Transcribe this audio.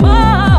more.